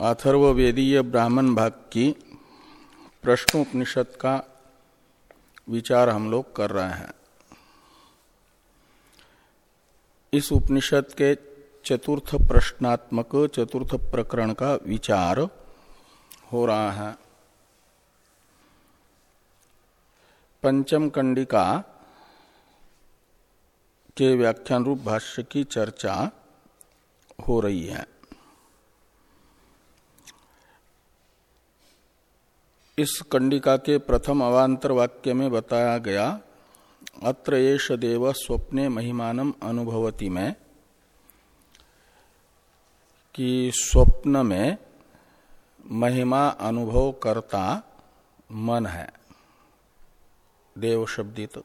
अथर्ववेदीय ब्राह्मण भाग की प्रश्नोपनिषद का विचार हम लोग कर रहे हैं। इस उपनिषद के चतुर्थ प्रश्नात्मक, चतुर्थ प्रकरण का विचार हो रहा है। पंचम कंडिका के व्याख्यान रूप भाष्य की चर्चा हो रही है। इस कंडिका के प्रथम अवांतर वाक्य में बताया गया, अत्र येष देव स्वप्ने महिमानम अनुभवती में, कि स्वप्न में महिमा अनुभव करता मन है। देव शब्दित।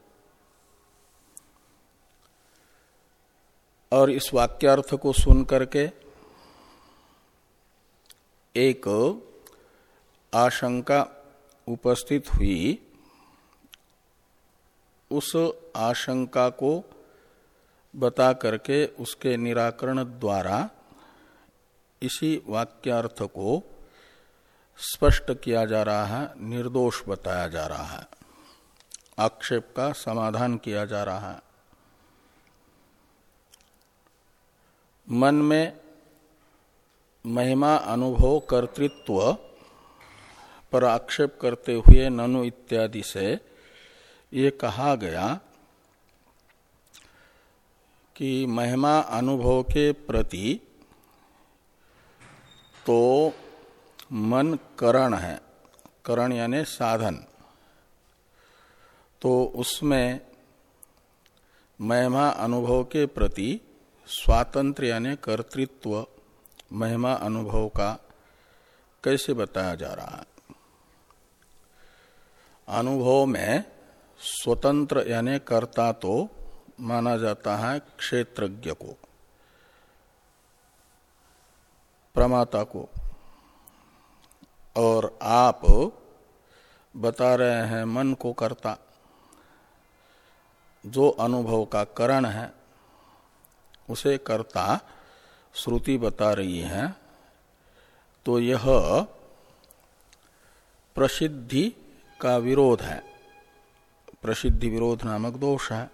और इस वाक्यार्थ को सुन करके एक आशंका उपस्थित हुई, उस आशंका को बता करके उसके निराकरण द्वारा इसी वाक्यार्थ को स्पष्ट किया जा रहा है, निर्दोष बताया जा रहा है। आक्षेप का समाधान किया जा रहा है। मन में महिमा, अनुभव, कर्तृत्व पर आक्षेप करते हुए ननु इत्यादि से ये कहा गया कि महिमा अनुभव के प्रति तो मन करण है। करण यानी साधन। तो उसमें महिमा अनुभव के प्रति स्वातंत्र यानी कर्तृत्व महिमा अनुभव का कैसे बताया जा रहा है? अनुभव में स्वतंत्र यानी कर्ता तो माना जाता है क्षेत्रज्ञ को, प्रमाता को। और आप बता रहे हैं मन को कर्ता। जो अनुभव का करण है, उसे कर्ता श्रुति बता रही है। तो यह प्रसिद्धि का विरोध है। प्रसिद्धि विरोध नामक दोष है।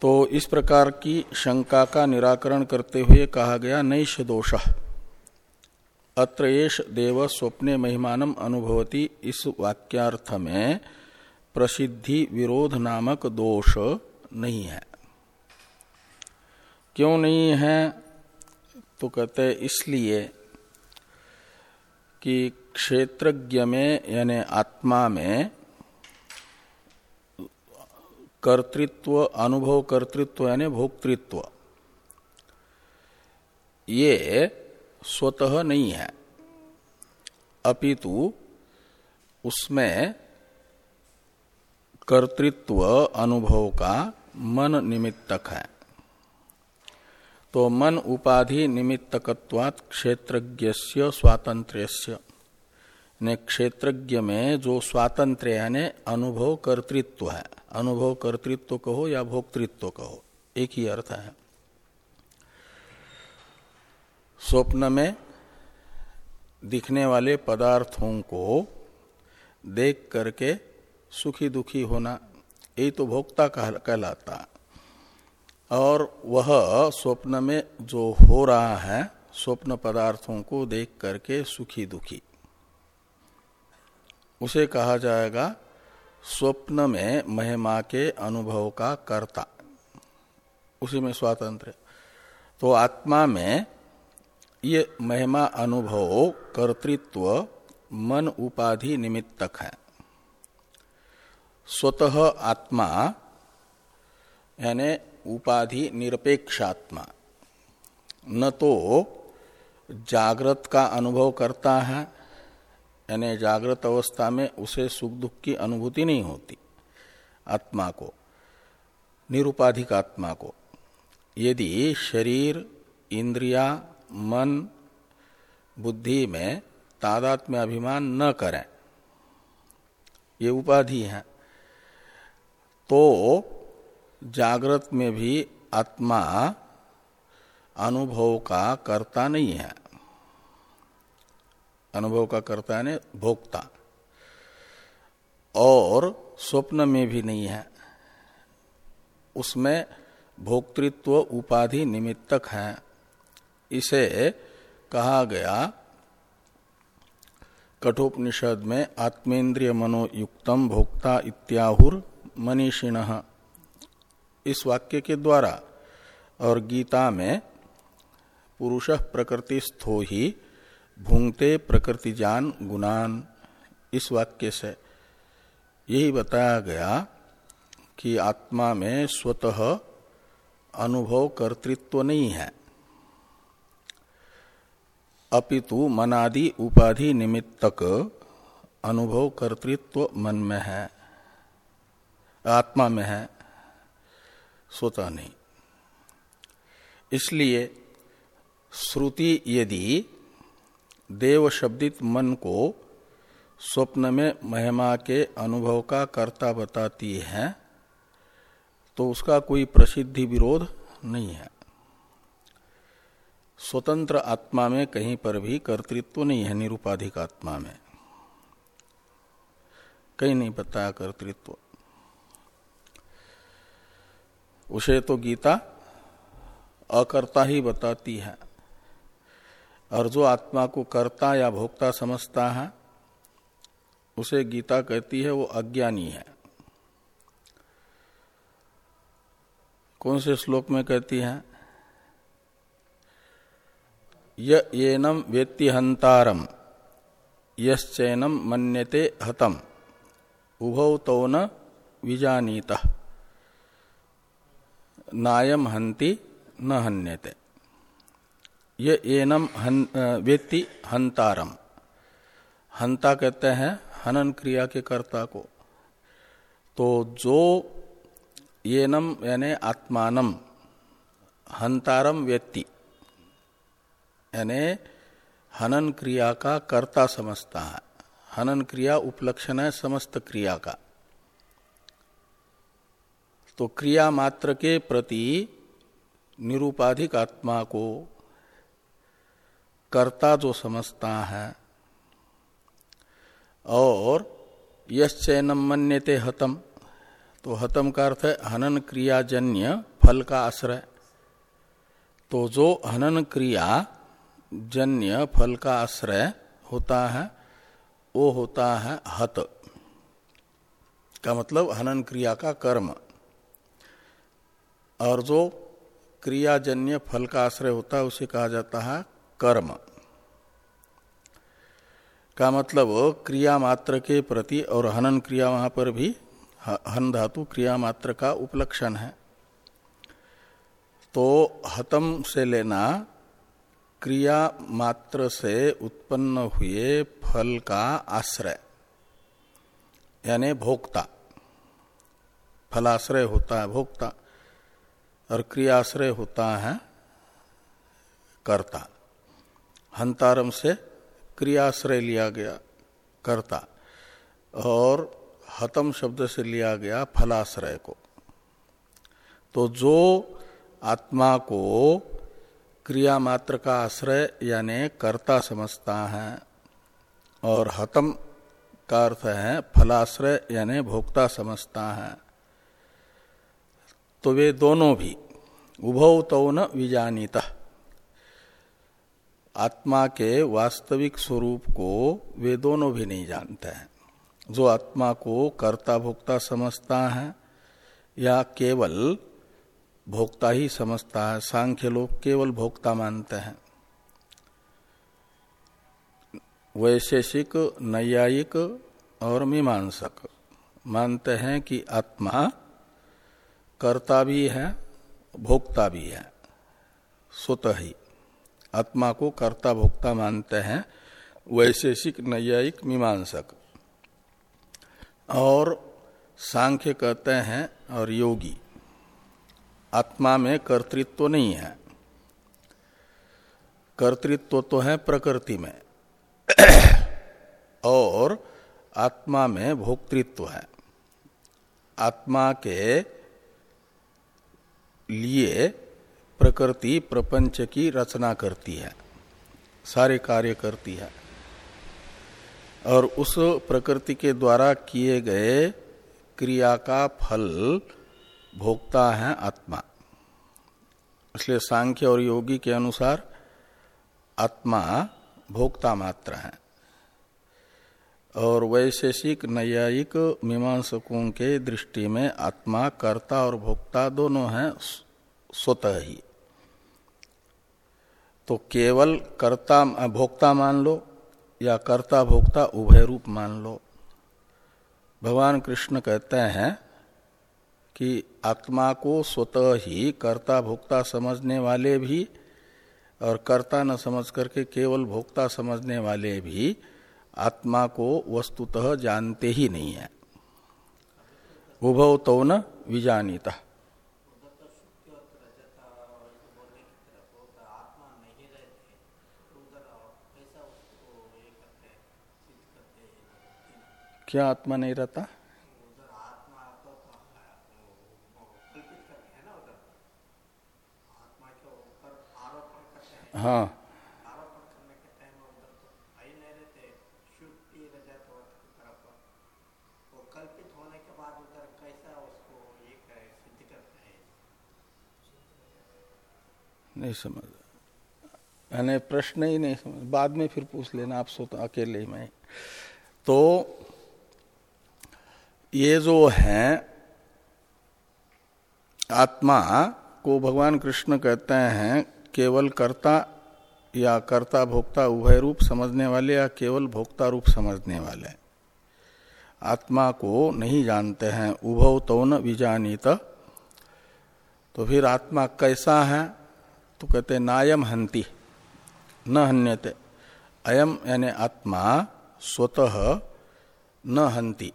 तो इस प्रकार की शंका का निराकरण करते हुए कहा गया नैश दोष। अत्र देव स्वप्ने महिमानम अनुभवती। इस वाक्यार्थ में प्रसिद्धि विरोध नामक दोष नहीं है। क्यों नहीं है? तो कहते इसलिए कि क्षेत्रज्ञ में यानी आत्मा में कर्तृत्व, अनुभव कर्तृत्व, यानी भोक्तृत्व। ये स्वतः नहीं है। अपितु उसमें कर्तृत्व, अनुभव का मन निमित्तक है। तो मन उपाधि निमित्तकत्वात् क्षेत्रज्ञ स्वातंत्र्य ने क्षेत्रज्ञ में जो स्वातंत्र यानी अनुभव कर्तृत्व है। अनुभव कर्तृत्व कहो या भोक्तृत्व कहो, एक ही अर्थ है। स्वप्न में दिखने वाले पदार्थों को देख करके सुखी दुखी होना यही तो भोक्ता कहलाता। और वह स्वप्न में जो हो रहा है, स्वप्न पदार्थों को देख करके सुखी दुखी। उसे कहा जाएगा, स्वप्न में महिमा के अनुभव का कर्ता। उसी में स्वातंत्र तो आत्मा में ये महिमा, अनुभव, कर्तृत्व, मन उपाधि निमित्तक है। स्वतः आत्मा, यानी उपाधि निरपेक्षात्मा, न तो जागृत का अनुभव करता है यानी जागृत अवस्था में उसे सुख दुख की अनुभूति नहीं होती। आत्मा को निरुपाधिक आत्मा को। यदि शरीर, इंद्रिया, मन, बुद्धि में तादात्म्य अभिमान न करें, ये उपाधि है तो जागृत में भी आत्मा अनुभव का कर्ता नहीं है। अनुभव का कर्ता यानी भोक्ता। और स्वप्न में भी नहीं है। उसमें भोक्तृत्व उपाधि निमित्तक है। इसे कहा गया कठोपनिषद में आत्मेन्द्रिय मनोयुक्तम भोक्ता इत्याहुर मनीषिण। इस वाक्य के द्वारा और गीता में पुरुष प्रकृति स्थो ही भूंगते प्रकृति जान गुणान इस वाक्य से यही बताया गया कि आत्मा में स्वतः अनुभव कर्तृत्व नहीं है। अपितु मनादि उपाधि निमित्तक अनुभव कर्तृत्व मन में है, आत्मा में है, स्वतः नहीं। इसलिए श्रुति यदि देव शब्दित मन को स्वप्न में महिमा के अनुभव का कर्ता बताती है तो उसका कोई प्रसिद्धि विरोध नहीं है। स्वतंत्र आत्मा में कहीं पर भी कर्तृत्व नहीं है, निरुपाधिक आत्मा में। कहीं नहीं बताया कर्तृत्व। उसे तो गीता अकर्ता ही बताती है। और जो आत्मा को कर्ता या भोक्ता समझता है, उसे गीता कहती है, वो अज्ञानी है। कौन से श्लोक में कहती है? येनम वेत्ति हंतारम यश्चैनम मन्यते हतम, उभौ तो न विजानीत, नायम हंति न हन्यते। ये एनम हन, वेत्ति हंतारम। हंता कहते हैं हनन क्रिया के कर्ता को। तो जो ये नम यानी आत्मानम हंतारम व्यक्ति यानी हनन क्रिया का कर्ता समझता है। हनन क्रिया उपलक्षण है समस्त क्रिया का। तो क्रिया मात्र के प्रति निरूपाधिक आत्मा को कर्ता जो समझता है, और यश यश्चैनम मन्यते हतम। तो हतम का अर्थ है हनन क्रियाजन्य फल का आश्रय। तो जो हनन क्रिया जन्य फल का आश्रय होता है, वो होता है हत। का मतलब हनन क्रिया का कर्म। और जो क्रियाजन्य फल का आश्रय होता है, उसे कहा जाता है कर्म। का मतलब क्रिया मात्र के प्रति और हनन क्रिया वहाँ पर भी हन धातु क्रिया मात्र का उपलक्षण है। तो हतम से लेना क्रिया मात्र से उत्पन्न हुए फल का आश्रय, यानी भोक्ता। फलाश्रय होता है भोक्ता, और क्रियाश्रय होता है कर्ता। हंतारम से क्रियाश्रय लिया गया, कर्ता, और हतम शब्द से लिया गया फलाश्रय को। तो जो आत्मा को क्रिया मात्र का आश्रय यानी कर्ता समझता है, और हतम का अर्थ है फलाश्रय यानी भोक्ता समझता है तो वे दोनों भी उभौ तो न विजानीत। आत्मा के वास्तविक स्वरूप को वे दोनों भी नहीं जानते हैं। जो आत्मा को कर्ता भोक्ता समझता है या केवल भोक्ता ही समझता है, सांख्य लोग केवल भोक्ता मानते हैं। वैशेषिक, नैयायिक और मीमांसक मानते हैं कि आत्मा कर्ता भी है, भोक्ता भी है, स्वतः ही। आत्मा को कर्ता भोक्ता मानते हैं, वैशेषिक नैयायिक मीमांसक। और सांख्य कहते हैं, और योगी। आत्मा में कर्तृत्व नहीं है। कर्तृत्व तो है प्रकृति में। और आत्मा में भोक्तृत्व है। आत्मा के लिए प्रकृति प्रपंच की रचना करती है, सारे कार्य करती है। और उस प्रकृति के द्वारा किए गए क्रिया का फल भोगता है आत्मा। इसलिए सांख्य और योगी के अनुसार आत्मा भोक्ता मात्र है। और वैशेषिक, नैयायिक, मीमांसकों के दृष्टि में आत्मा, कर्ता और भोक्ता दोनों हैं स्वतः ही। तो केवल कर्ता, भोक्ता मान लो, या कर्ता, भोक्ता उभय रूप मान लो। भगवान कृष्ण कहते हैं कि आत्मा को स्वतः ही कर्ता, भोक्ता समझने वाले भी और कर्ता न समझ करके केवल भोक्ता समझने वाले भी आत्मा को वस्तुतः जानते ही नहीं है। उभव तो न विजानीता। क्या आत्मा नहीं रहता? हाँ। नहीं समझ यानी प्रश्न ही नहीं समझ बाद में फिर पूछ लेना, आप सो तो अकेले मैं। तो ये जो है, आत्मा को भगवान कृष्ण कहते हैं, केवल कर्ता या कर्ता भोक्ता उभय रूप समझने वाले या केवल भोक्ता रूप समझने वाले। आत्मा को नहीं जानते हैं उभव तो न विजानीत। तो फिर आत्मा कैसा है? तो कहते नायम हंति न हन्यते। अयम यानी आत्मा स्वतः न हंति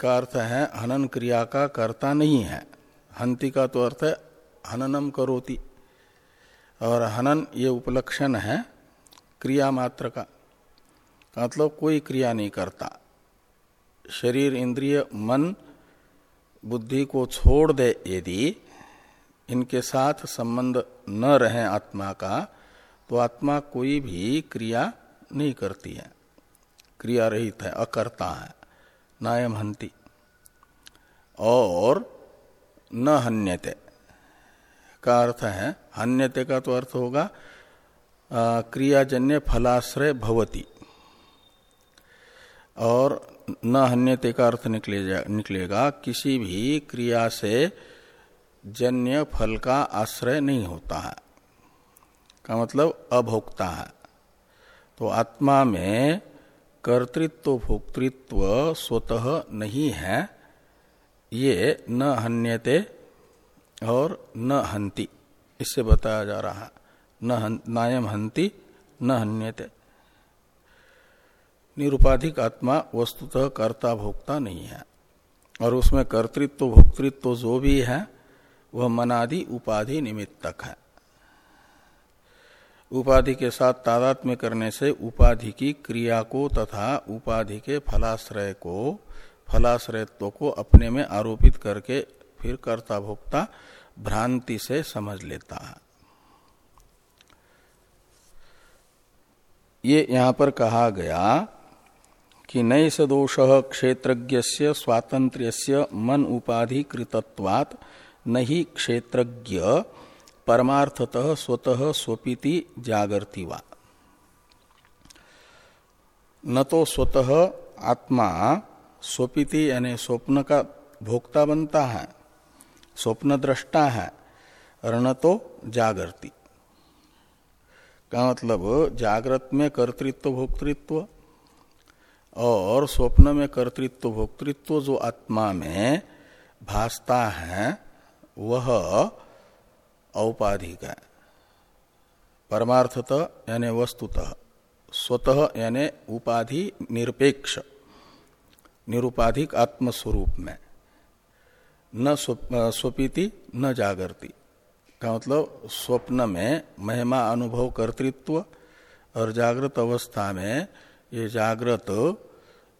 का अर्थ है, हनन क्रिया का कर्ता नहीं है। हंति का तो अर्थ है, हननम करोति। और हनन ये उपलक्षण है, क्रिया मात्र का। मतलब कोई क्रिया नहीं करता। शरीर, इंद्रिय, मन, बुद्धि को छोड़ दे यदि इनके साथ संबंध न रहे आत्मा का तो आत्मा कोई भी क्रिया नहीं करती है। क्रिया रहित है, अकर्ता है। नायम हंति और न हन्यते। का अर्थ है, हन्यते का तो अर्थ होगा क्रियाजन्य फलाश्रय भवती। और न हन्यते का अर्थ निकले निकलेगा, किसी भी क्रिया से जन्य फल का आश्रय नहीं होता है। का मतलब अभोक्ता है। तो आत्मा में कर्तृत्व, भोक्तृत्व स्वतः नहीं है। ये न हन्यते और न हंति इससे बताया जा रहा है। न नायम हंति न हन्यते। निरुपाधिक आत्मा वस्तुतः कर्ता, भोक्ता नहीं है। और उसमें कर्तृत्व, भोक्तृत्व जो भी है, वह मनादि उपाधि निमित्तक है। उपाधि के साथ तादात में करने से उपाधि की क्रिया को तथा उपाधि के फलाश्रय को, फलाश्रयत्व को अपने में आरोपित करके फिर कर्ता भोक्ता भ्रांति से समझ लेता है। ये यहाँ पर कहा गया कि नई सदोष क्षेत्रज्ञ स्वातंत्र्य मन उपाधि कृतत्वात् नहीं क्षेत्रज्ञ परमार्थतः स्वतः स्वपीति जागरती वा। न तो स्वतः आत्मा स्वपीति यानी स्वप्न का भोक्ता बनता है, स्वप्न दृष्टा है और न तो जागृति का मतलब जागृत में कर्तृत्व भोक्तृत्व और स्वप्न में कर्तृत्व भोक्तृत्व जो आत्मा में भासता है, वह औपाधिक। है परमार्थत यानी वस्तुतः। स्वतः यानी उपाधि निरपेक्ष। निरुपाधिक आत्मस्वरूप में न स्वपीति न जागृति का मतलब स्वप्न में महिमा अनुभव कर्तृत्व और जागृत अवस्था में ये जागृत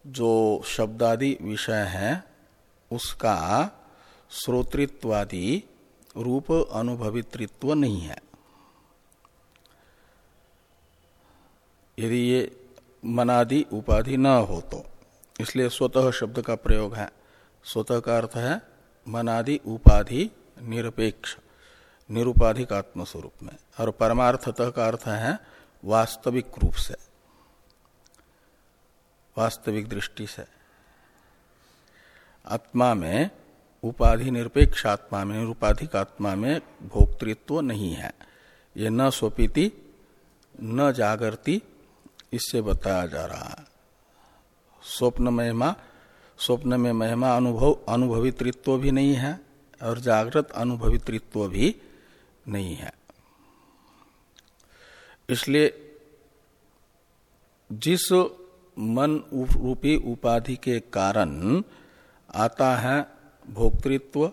जो शब्दादि विषय है, उसका श्रोतृत्वादि रूप अनुभवित्व नहीं है। यदि ये मनादि उपाधि न हो तो इसलिए स्वतः शब्द का प्रयोग है। स्वतः का अर्थ है मनादि उपाधि निरपेक्ष निरुपाधिक आत्म स्वरूप में। और परमार्थतः का अर्थ है वास्तविक रूप से, वास्तविक दृष्टि से। आत्मा में उपाधि निरपेक्ष आत्मा में निरुपाधिक आत्मा में भोक्तृत्व नहीं है। ये न स्वपीति, न जागृति इससे बताया जा रहा है। स्वप्न महिमा स्वप्न में महिमा अनुभव अनुभवित्व भी नहीं है और जागृत अनुभवित्व भी नहीं है। इसलिए जिस मन रूपी उपाधि के कारण आता है भोक्तृत्व,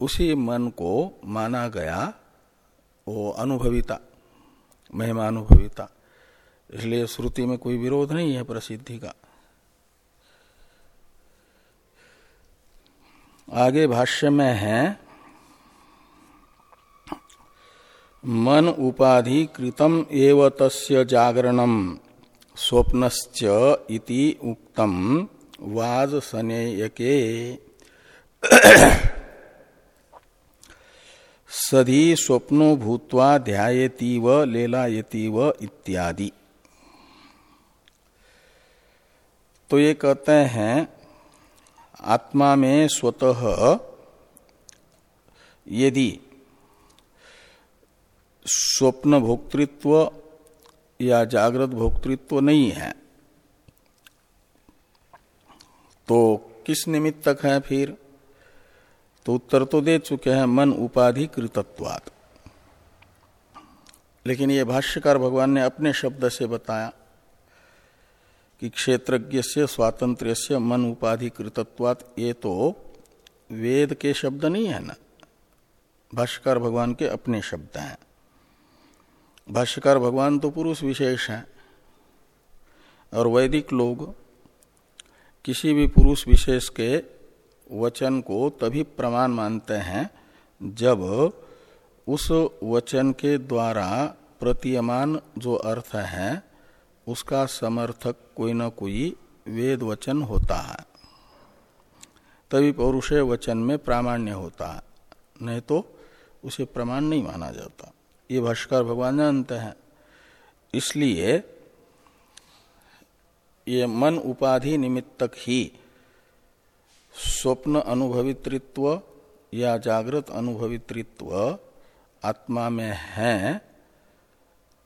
उसी मन को माना गया वो अनुभविता महिमा अनुभविता इसलिए श्रुति में कोई विरोध नहीं है प्रसिद्धि का। आगे भाष्य में है, मन उपाधि कृतम एव तस्य जागरणम, स्वप्नश्च इति उक्तम वाज सनेयके सधी स्वप्नो भूत्वा ध्यायतीव, लेलायतीव इत्यादि। तो ये कहते हैं, आत्मा में स्वतः यदि स्वप्न भोक्तृत्व या जागृत भोक्तृत्व नहीं है तो किस निमित्त निमित्तक है फिर? तो उत्तर तो दे चुके हैं मन उपाधि कृतत्वात लेकिन ये भाष्यकार भगवान ने अपने शब्द से बताया कि क्षेत्रज्ञ से स्वातंत्र से मन उपाधि कृतत्वात ये तो वेद के शब्द नहीं है ना। भाष्यकार भगवान के अपने शब्द हैं। भाष्यकार भगवान तो पुरुष विशेष हैं और वैदिक लोग किसी भी पुरुष विशेष के वचन को तभी प्रमाण मानते हैं जब उस वचन के द्वारा प्रतीयमान जो अर्थ है, उसका समर्थक कोई ना कोई वेद वचन होता है। तभी पौरुषे वचन में प्रामाण्य होता है, नहीं तो उसे प्रमाण नहीं माना जाता। ये भाष्कर भगवान जानते हैं। इसलिए ये मन उपाधि निमित्तक ही स्वप्न अनुभवित्व या जागृत अनुभवित्व आत्मा में है,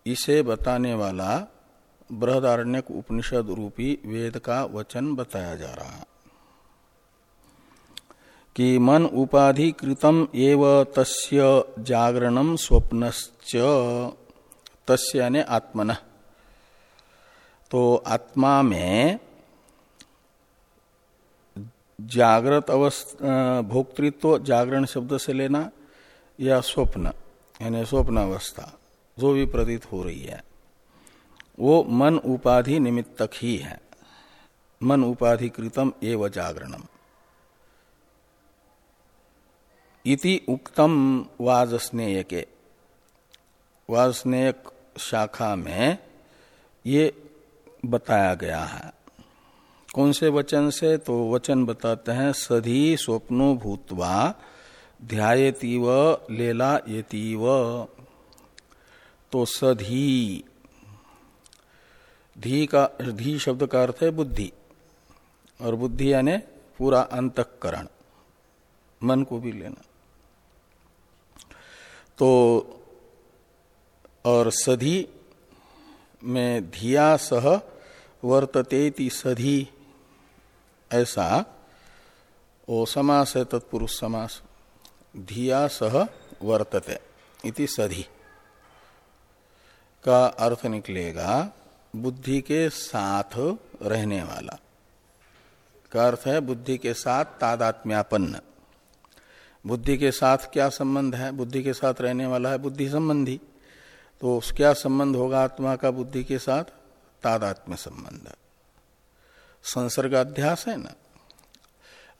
इसे बताने वाला बृहदारण्यक उपनिषद रूपी वेद का वचन बताया जा रहा। कि मन उपाधि कृतम एव तस्य जागरणम स्वप्नश्च, तस्य यानी आत्मन। तो आत्मा में जागृत अवस्था भोक्तृत्व जागरण शब्द से लेना या स्वप्न, यानी स्वप्न अवस्था जो भी प्रतीत हो रही है, वो मन उपाधि निमित्तक ही है। मन उपाधि कृतम एव जागरणम। इति उक्तम वाजस्नेय के वाजस्नेय शाखा में ये बताया गया है। कौन से वचन से? तो वचन बताते हैं, सधी स्वप्नो भूतवा ध्यातीव लेला यतीव। तो सधी, धी का, धी शब्द का अर्थ है बुद्धि, और बुद्धि यानी पूरा अंतकरण, मन को भी लेना। तो और सधी में धिया सह वर्तते सधी ऐसा वो समास है तत्पुरुष समास, धिया सह वर्तते, इति सधी। का अर्थ निकलेगा, बुद्धि के साथ रहने वाला। का अर्थ है, बुद्धि के साथ तादात्म्यापन्न बुद्धि के साथ क्या संबंध है? बुद्धि के साथ रहने वाला है बुद्धि संबंधी। तो क्या संबंध होगा आत्मा का बुद्धि के साथ? तादात्म्य संबंध। संसर्गाध्यास है ना।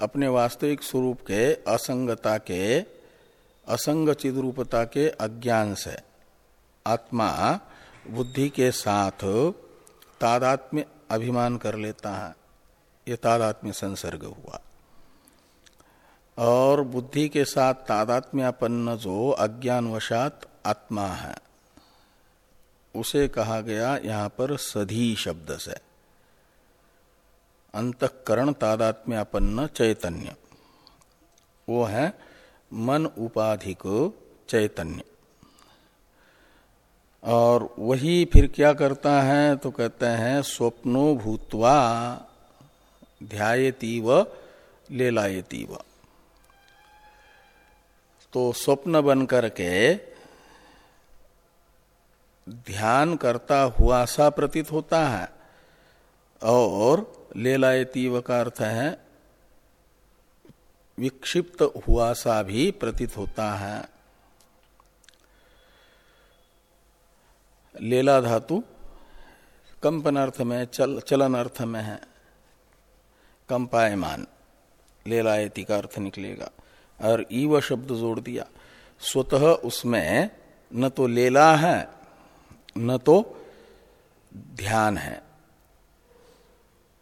अपने वास्तविक स्वरूप के, असंगता के असंग चिद्रूपता के अज्ञान से आत्मा बुद्धि के साथ तादात्म्य अभिमान कर लेता है। ये तादात्म्य संसर्ग हुआ। और बुद्धि के साथ तादात्म्यापन्न जो अज्ञानवशात आत्मा है, उसे कहा गया यहाँ पर सधी शब्द से। अंतकरण तादात्म्यापन्न चैतन्य। वो है मन उपाधिक चैतन्य। और वही फिर क्या करता है तो कहते हैं, स्वप्नो भूतवा ध्यातीव लेलायतीव। तो स्वप्न बन करके ध्यान करता हुआ सा प्रतीत होता है, और लेलायतीव का अर्थ है विक्षिप्त हुआ सा भी प्रतीत होता है। लेला धातु कंपन अर्थ में, चल चलन अर्थ में है। कंपायमान, लेलायती का अर्थ निकलेगा। और ईव शब्द जोड़ दिया। स्वतः उसमें न तो लेला है, न तो ध्यान है।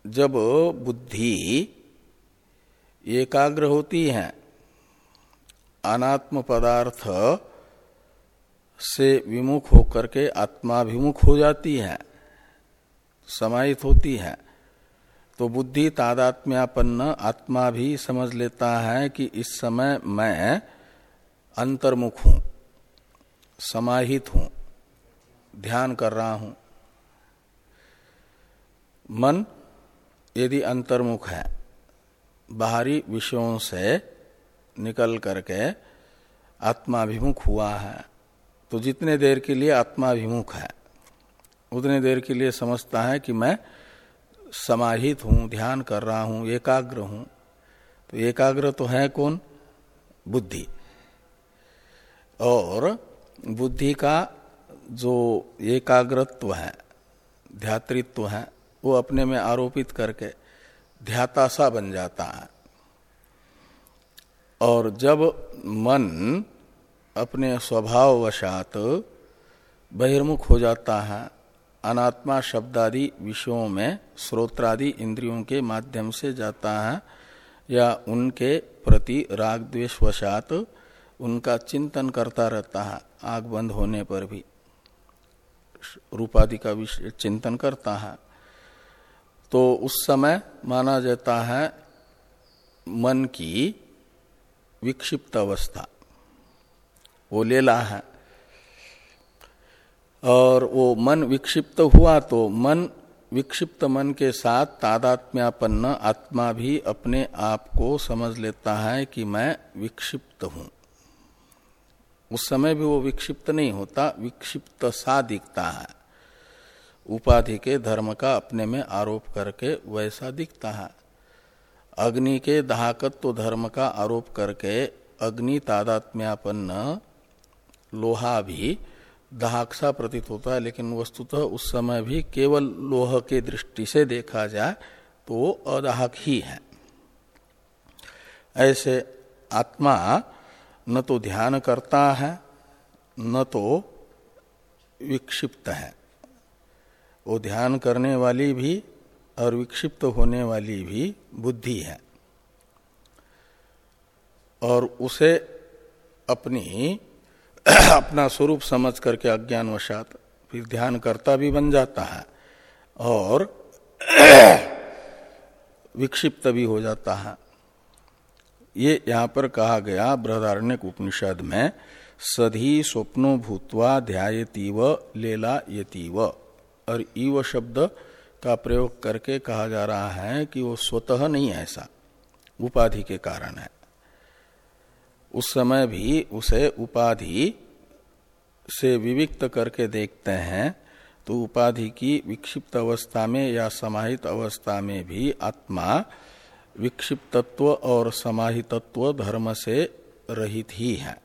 जब बुद्धि एकाग्र होती है, अनात्म पदार्थ से विमुख होकर के आत्माभिमुख हो जाती है, समाहित होती है तो बुद्धि तादात्म्यापन्न आत्मा भी समझ लेता है कि इस समय मैं अंतर्मुख हूँ, समाहित हूँ, ध्यान कर रहा हूँ। मन यदि अंतर्मुख है, बाहरी विषयों से निकल करके आत्माभिमुख हुआ है तो जितने देर के लिए आत्माभिमुख है, उतने देर के लिए समझता है कि मैं समाहित हूँ, ध्यान कर रहा हूँ, एकाग्र हूँ। तो एकाग्र तो है कौन? बुद्धि। और बुद्धि का जो एकाग्रत्व है, ध्यातृत्व है वो अपने में आरोपित करके ध्याता सा बन जाता है। और जब मन अपने स्वभाववशात बहिर्मुख हो जाता है, अनात्मा शब्दादि विषयों में, स्रोत्रादि इंद्रियों के माध्यम से जाता है, या उनके प्रति राग द्वेष वशात उनका चिंतन करता रहता है, आग बंद होने पर भी। रूपादि का विषय चिंतन करता है। तो उस समय माना जाता है, मन की विक्षिप्त अवस्था। वो लेला है। और वो मन विक्षिप्त हुआ तो मन, विक्षिप्त मन के साथ तादात्म्यापन्न आत्मा भी अपने आप को समझ लेता है कि मैं विक्षिप्त हूँ। उस समय भी वो विक्षिप्त नहीं होता, विक्षिप्त सा दिखता है। उपाधि के धर्म का अपने में आरोप करके वैसा दिखता है। अग्नि के दाहकत्व धर्म का आरोप करके अग्नि तादात्म्यापन्न लोहा भी दाहकसा प्रतीत होता है, लेकिन वस्तुतः उस समय भी केवल लोह के दृष्टि से देखा जाए तो वो अदाहक ही है। ऐसे आत्मा न तो ध्यान करता है, न तो विक्षिप्त है। वो ध्यान करने वाली भी और विक्षिप्त होने वाली भी बुद्धि है। और उसे अपनी अपना स्वरूप समझ करके अज्ञानवशात फिर ध्यान करता भी बन जाता है और विक्षिप्त भी हो जाता है। ये यहाँ पर कहा गया बृहदारण्य उपनिषद में, सधी स्वप्नो भूतवा ध्यातीव लेला यतीव और ईव शब्द का प्रयोग करके कहा जा रहा है कि वो स्वतः नहीं ऐसा। उपाधि के कारण है। उस समय भी उसे उपाधि से विविक्त करके देखते हैं तो उपाधि की विक्षिप्त अवस्था में या समाहित अवस्था में भी आत्मा विक्षिप्तत्व और समाहितत्व धर्म से रहित ही है।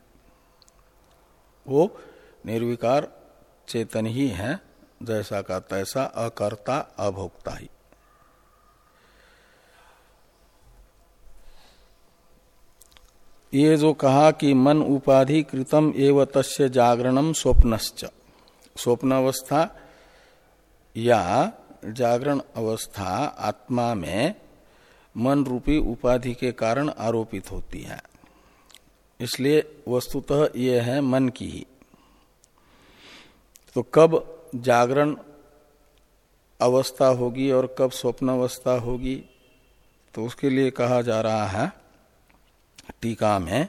वो निर्विकार चेतन ही है। जैसा का तैसा अकर्ता अभोक्ता ही। ये जो कहा कि मन उपाधि कृतम एवं तस्य जागरणम स्वप्नश्च, स्वप्नावस्था या जागरण अवस्था आत्मा में मन रूपी उपाधि के कारण आरोपित होती है। इसलिए वस्तुतः ये है मन की ही। तो कब जागरण अवस्था होगी और कब स्वप्न अवस्था होगी तो उसके लिए कहा जा रहा है, टीका में,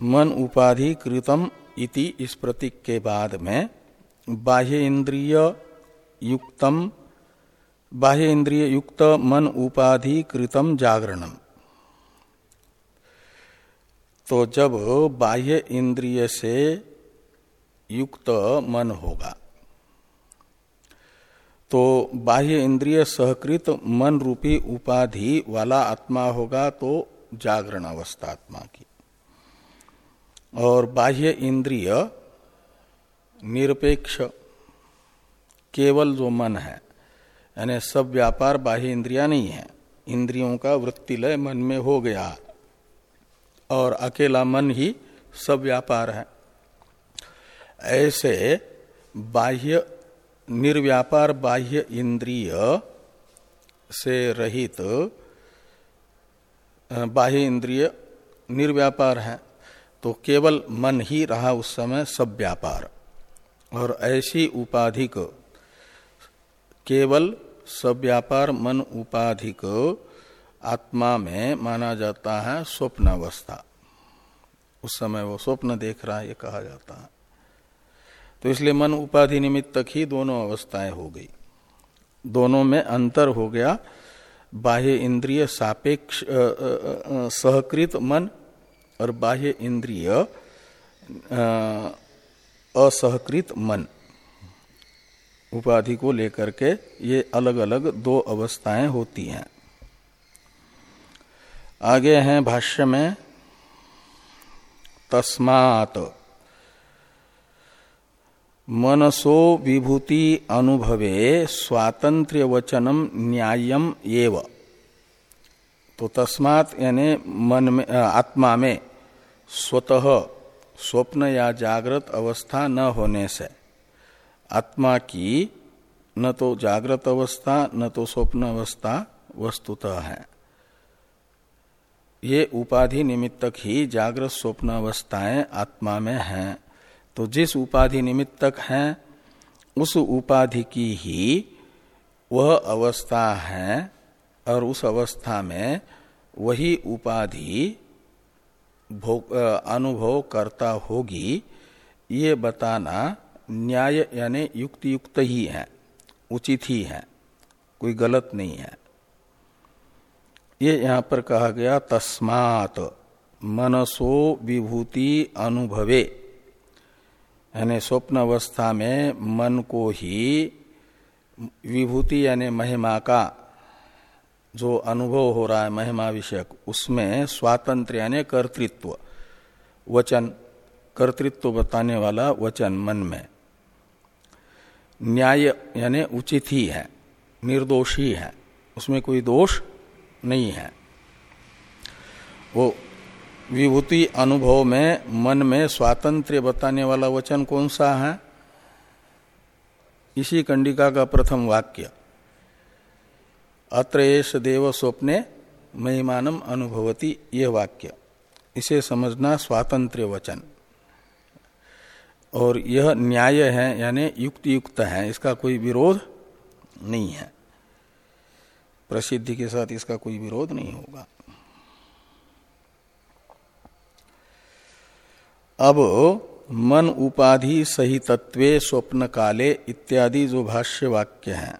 मन उपाधि कृतम इति इस प्रतीक के बाद में, बाह्य इंद्रिय युक्तम, बाह्य इंद्रिय युक्त मन उपाधि कृतम जागरणम। तो जब बाह्य इंद्रिय से युक्त मन होगा। तो बाह्य इंद्रिय सहकृत मन रूपी उपाधि वाला आत्मा होगा तो जागरण अवस्था आत्मा की। और बाह्य इंद्रिय निरपेक्ष, केवल जो मन है, यानी सब व्यापार बाह्य इंद्रिया नहीं है, इंद्रियों का वृत्तिलय मन में हो गया। और अकेला मन ही सब व्यापार है। ऐसे बाह्य निर्व्यापार बाह्य इंद्रिय से रहित बाह्य इंद्रिय निर्व्यापार है तो केवल मन ही रहा उस समय सब व्यापार। और ऐसी उपाधि को केवल सब व्यापार मन उपाधि को आत्मा में माना जाता है स्वप्नावस्था। उस समय वो स्वप्न देख रहा है, ये कहा जाता है। तो इसलिए मन उपाधि निमित्त तक ही दोनों अवस्थाएँ हो गई। दोनों में अंतर हो गया। बाह्य इंद्रिय सापेक्ष सहकृत मन और बाह्य इंद्रिय असहकृत मन। उपाधि को लेकर के ये अलग अलग दो अवस्थाएँ होती हैं। आगे हैं भाष्य में, तस्मात। मनसो विभूति अनुभवे स्वातंत्र्य वचनम न्यायम एव। तो तस्मात यानी मन में आत्मा में स्वतः स्वप्न या जागृत अवस्था न होने से, आत्मा की न तो जागृत अवस्था, न तो स्वप्न अवस्था वस्तुतः है। ये उपाधि निमित्तक ही जागृत स्वप्न अवस्थाएँ आत्मा में हैं। तो जिस उपाधि निमित्तक है, उस उपाधि की ही वह अवस्था है और उस अवस्था में वही उपाधि अनुभव करता होगी, ये बताना न्याय यानी युक्त युक्त ही है, उचित ही है, कोई गलत नहीं है। ये यहाँ पर कहा गया, तस्मात मनसो विभूति अनुभवे। यानी स्वप्न अवस्था में मन को ही विभूति यानी महिमा का जो अनुभव हो रहा है, महिमा विषयक, उसमें स्वातंत्र यानी कर्तृत्व, वचन, कर्तृत्व बताने वाला वचन मन में। न्याय यानी उचित ही है, निर्दोषी है, उसमें कोई दोष नहीं है। वो विभूति अनुभव में, मन में स्वातंत्र बताने वाला वचन कौन सा है? इसी कंडिका का प्रथम वाक्य। अत्रेश देव स्वप्ने महिमानम अनुभवती ये वाक्य। इसे समझना स्वातंत्र वचन। और यह न्याय है, यानी युक्त युक्त है, इसका कोई विरोध नहीं है। प्रसिद्धि के साथ इसका कोई विरोध नहीं होगा। अब मन उपाधि सहितत्वे स्वप्न काले इत्यादि जो भाष्य वाक्य हैं।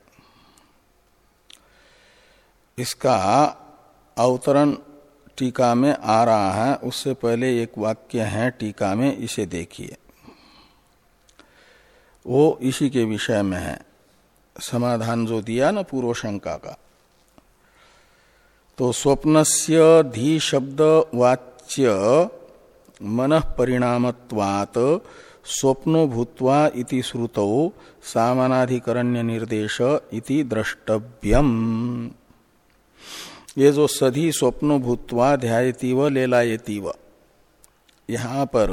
इसका अवतरण टीका में आ रहा है। उससे पहले एक वाक्य है टीका में, इसे देखिए। वो इसी के विषय में है। समाधान जो दिया ना पूर्व शंका का। तो स्वप्नस्य धी शब्द वाच्य मन परिणामत्वात स्वप्नो भूत्वा इति श्रुतौ सामानाधिकरण्य निर्देश इति द्रष्टव्यम। ये जो सधी स्वप्नो भूतवा ध्यायती व लेलायती यहाँ पर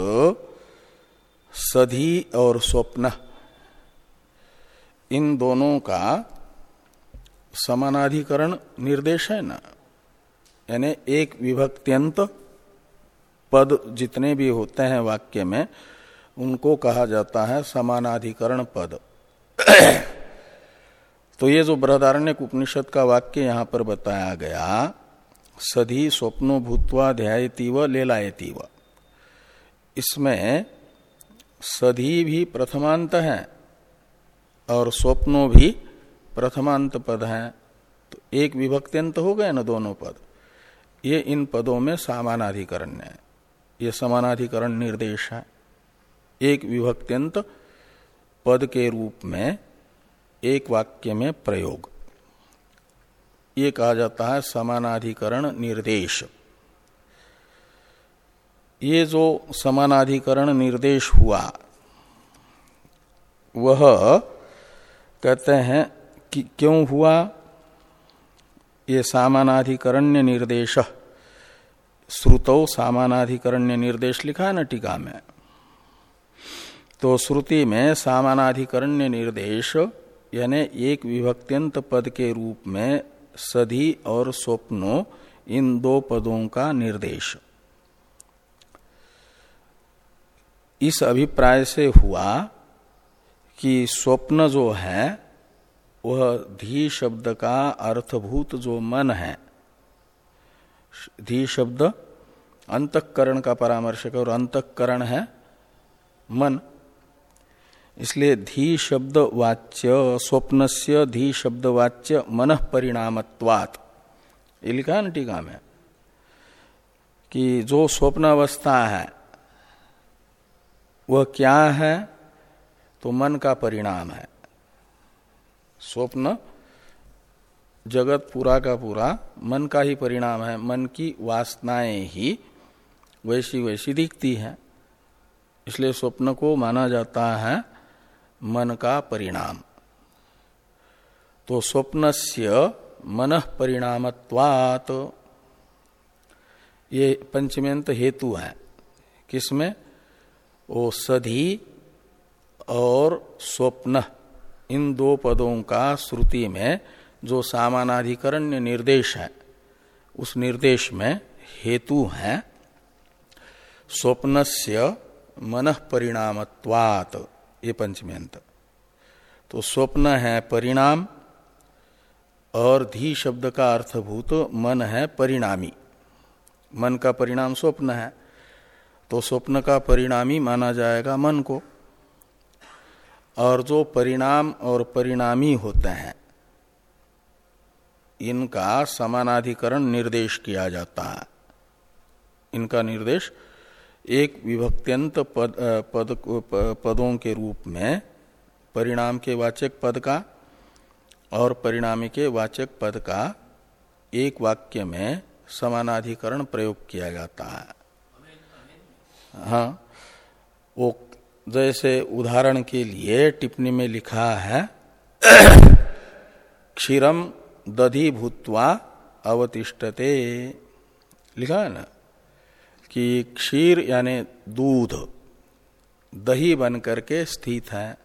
सधी और स्वप्न, इन दोनों का समानाधिकरण निर्देश है ना? यानी एक विभक्त्यंत पद जितने भी होते हैं वाक्य में, उनको कहा जाता है समानाधिकरण पद। तो ये जो बृहदारण्य उपनिषद का वाक्य यहाँ पर बताया गया, सधी स्वप्नो भूतवा लेलायती व इसमें सधी भी प्रथमांत है और स्वप्नो भी प्रथमांत पद है। तो एक विभक्त्यंत हो गए ना दोनों पद? ये इन पदों में समानाधिकरण है। ये समानाधिकरण निर्देश है। एक विभक्त्यंत पद के रूप में, एक वाक्य में प्रयोग। ये कहा जाता है समानाधिकरण निर्देश। ये जो समानाधिकरण निर्देश हुआ, वह कहते हैं कि क्यों हुआ? ये सामानाधिकरण्य निर्देश। श्रुतो सामानाधिकरण्य निर्देश लिखा है ना टीका में? तो श्रुति में सामानाधिकरण्य निर्देश, यानी एक विभक्त्यंत पद के रूप में सधी और स्वप्नो, इन दो पदों का निर्देश। इस अभिप्राय से हुआ कि स्वप्न जो है, वह धी शब्द का अर्थभूत जो मन है धी शब्द अंतकरण का परामर्शक और अंतकरण है मन। इसलिए धी शब्द वाच्य स्वप्न से धी शब्द वाच्य मन परिणामत्वात। लिखा ना टीका में कि जो स्वप्न अवस्था है, वह क्या है? तो मन का परिणाम है। स्वप्न जगत पूरा का पूरा, मन का ही परिणाम है, मन की वासनाएँ ही वैसी वैसी दिखती है। इसलिए स्वप्न को माना जाता है मन का परिणाम। तो स्वप्न से मन परिणामत्वात। ये पंचमेंत हेतु है। किसमें? वो सधी और स्वप्न। इन दो पदों का श्रुति में जो सामानाधिकरण्य निर्देश है, उस निर्देश में हेतु है स्वप्नस्य मन परिणामत्वात ये पंचमी अंत तो स्वप्न है परिणाम, और धी शब्द का अर्थभूत मन है परिणामी। मन का परिणाम स्वप्न है तो स्वप्न का परिणामी माना जाएगा मन को। और जो परिणाम और परिणामी होते हैं इनका समानाधिकरण निर्देश किया जाता है। इनका निर्देश एक विभक्त्यंत पद, पद पदों के रूप में परिणाम के वाचक पद का और परिणामी के वाचक पद का एक वाक्य में समानाधिकरण प्रयोग किया जाता है। हाँ वो जैसे उदाहरण के लिए टिप्पणी में लिखा है क्षीरम दधि भूतवा अवतिष्ठते। लिखा है ना? कि क्षीर यानी दूध, दही बन करके स्थित है।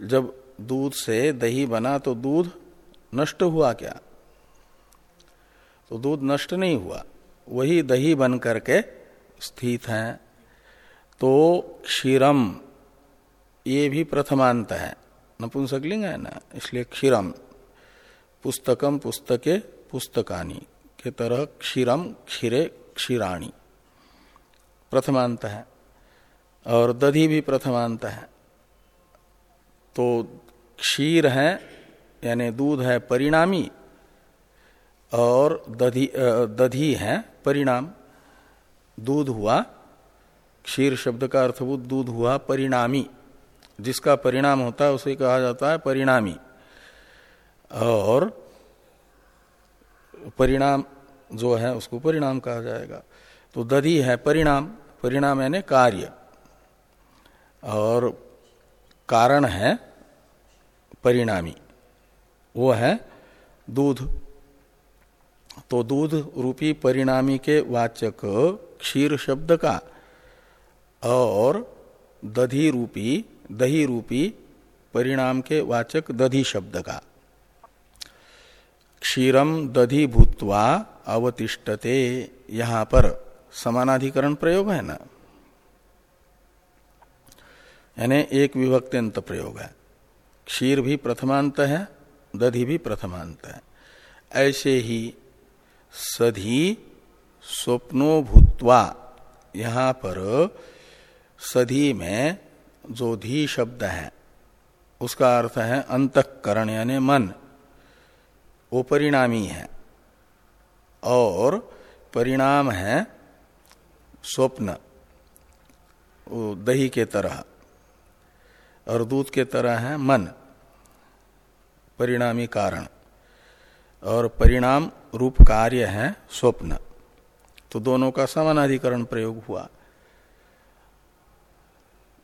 जब दूध से दही बना तो दूध नष्ट हुआ क्या? तो दूध नष्ट नहीं हुआ, वही दही बन करके स्थित है। तो क्षीरम, ये भी प्रथमांत है। नपुंसकलिंग है ना? इसलिए क्षीरम। पुस्तकम पुस्तके पुस्तकानी। के तरह क्षीरम क्षीरे क्षीराणी। प्रथमांत है और दधि भी प्रथमांत है तो क्षीर है, यानी दूध है परिणामी। और दधि दधि है परिणाम। दूध हुआ, क्षीर शब्द का अर्थभूत दूध हुआ परिणामी। जिसका परिणाम होता है, उसे कहा जाता है परिणामी। और परिणाम जो है, उसको परिणाम कहा जाएगा। तो दधि है परिणाम परिणाम यानी कार्य। और कारण है परिणामी। वो है दूध। तो दूध रूपी परिणामी के वाचक क्षीर शब्द का और दधि रूपी, दही रूपी परिणाम के वाचक दधि शब्द का। क्षीरम दधि भूतवा अवतिष्ठते। यहाँ पर समानाधिकरण प्रयोग है ना? यानी एक विभक्त्यंत प्रयोग है। क्षीर भी प्रथमांत है, दधि भी प्रथमांत है। ऐसे ही सधी स्वप्नो भूतवा, यहाँ पर सधी में जो धी शब्द है, उसका अर्थ है अंतकरण, यानी मन। वो परिणामी है। और परिणाम है स्वप्न दही के तरह। और दूध के तरह है मन, परिणामी कारण। और परिणाम रूप कार्य है स्वप्न। तो दोनों का समानाधिकरण प्रयोग हुआ।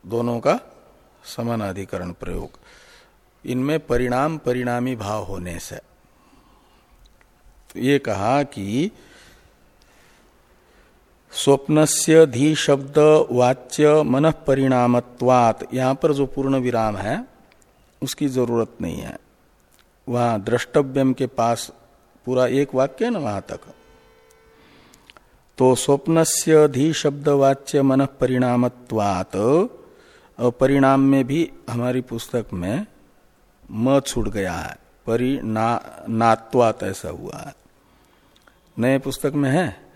दोनों का समानाधिकरण प्रयोग। इनमें परिणाम, परिणामी भाव होने से। ये कहा कि स्वप्नस्य धी शब्द वाच्य मन परिणामत्वात। यहाँ पर जो पूर्ण विराम है, उसकी ज़रूरत नहीं है। वहाँ द्रष्टव्यम के पास पूरा एक वाक्य है ना वहाँ तक? तो स्वप्नस्य धी शब्द वाच्य मन परिणामत्वात परिणाम में भी हमारी पुस्तक में म छूट गया है। परिणात्वात ऐसा हुआ है। नए पुस्तक में है?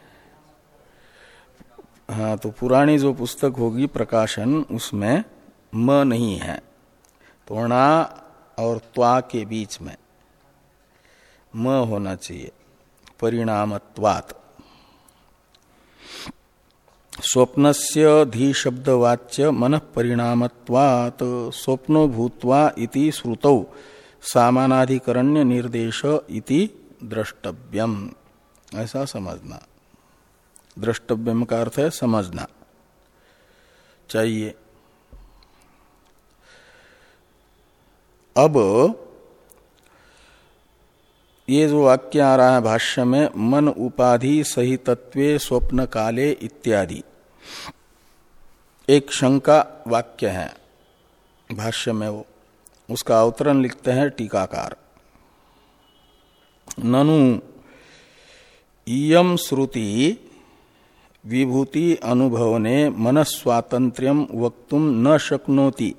हाँ तो पुरानी जो पुस्तक होगी प्रकाशन, उसमें म नहीं है। तो णा और त्वा के बीच में। म होना चाहिए। परिणामत्वात। स्वप्नस्य धी शब्दवाच्य मन परिणामत्वात स्वप्नो भूतवा इति श्रुतौ। सामानाधिकरण्य निर्देश इति द्रष्टव्यम। ऐसा समझना। द्रष्टव्यम का अर्थ है समझना। चाहिए। अब ये जो वाक्य आ रहा है भाष्य में, मन उपाधि सहितत्वे स्वप्न काले इत्यादि। एक शंका वाक्य है भाष्य में वो। उसका अवतरण लिखते हैं टीकाकार। ननु इम श्रुति विभूति अनुभवने मन स्वातंत्र्य वक्तुम न शक्नोति।